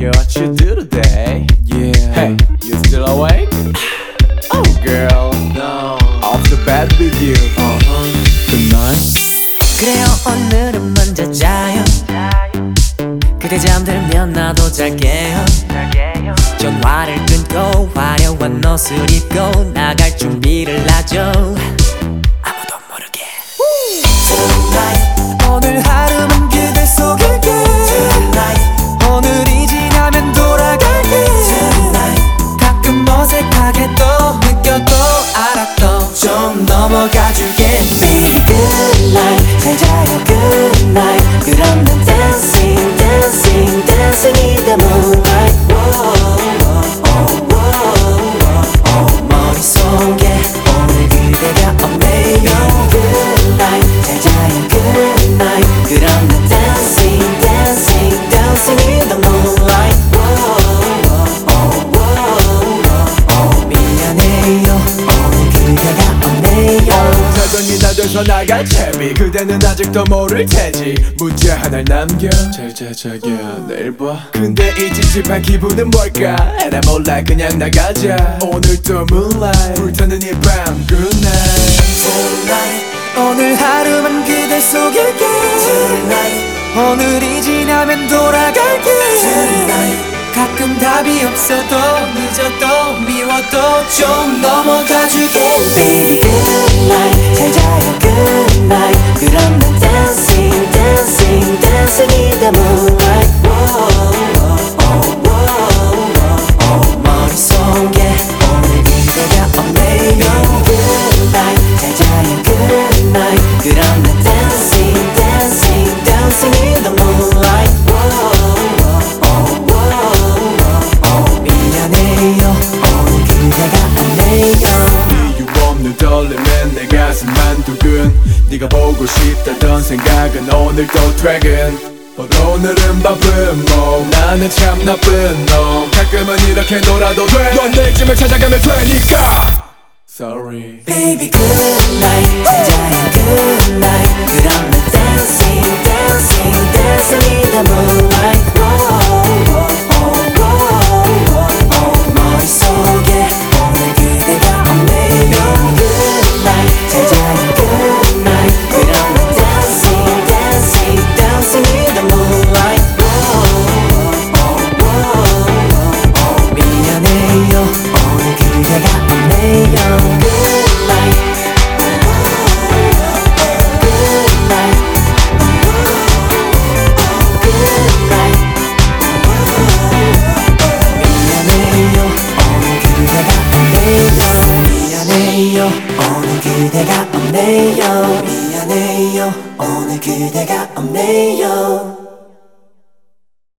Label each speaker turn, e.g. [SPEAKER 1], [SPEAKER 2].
[SPEAKER 1] Girl, what you do today? Yeah. Hey, you still awake? oh, girl. No. Off the
[SPEAKER 2] bed
[SPEAKER 1] with you. Uh-huh. Good night.
[SPEAKER 2] 그래요,
[SPEAKER 1] 오늘은 먼저 자요. 그대 잠들면 나도
[SPEAKER 2] 잘게요. 잘게요. 전화를 끊고 화려한
[SPEAKER 1] 옷을 입고
[SPEAKER 2] 나갈 준비를 하죠. Baby good night 잘 자요 good night 그럼 난
[SPEAKER 3] 나갈 채비. 그대는 아직도 모를 테지. 문제 하나를 남겨. 잘자 자기야 내일 봐. 근데 이 찝찝한 기분은 뭘까? 에라 몰라. 그냥 나가자. 오늘 또 moonlight. 불타는 이 밤. Good night.
[SPEAKER 2] Tonight
[SPEAKER 1] 오늘 하루만 그대 속일게.
[SPEAKER 2] Tonight.
[SPEAKER 1] 오늘이 지나면 돌아갈게
[SPEAKER 2] Tonight.
[SPEAKER 1] 가끔 답이 없어도 늦어도 미워도 좀 넘어가
[SPEAKER 2] 그럼 난 dancing dancing dancing oh,
[SPEAKER 1] 미안해요.
[SPEAKER 2] 오늘 그대가 없네요.
[SPEAKER 3] 이유 없는 떨림엔 내 가슴만 두근. 네가 보고 싶다던 생각은 오늘도 But 오늘은 바쁜 몸. 나는 참 나쁜 놈. 가끔은 이렇게 놀아도 돼넌 내쯤을 찾아가면 되니까 Sorry.
[SPEAKER 2] Baby, good night. Tonight, good night. 그대가 없네요.
[SPEAKER 1] 미안해요.
[SPEAKER 2] 오늘 그대가 없네요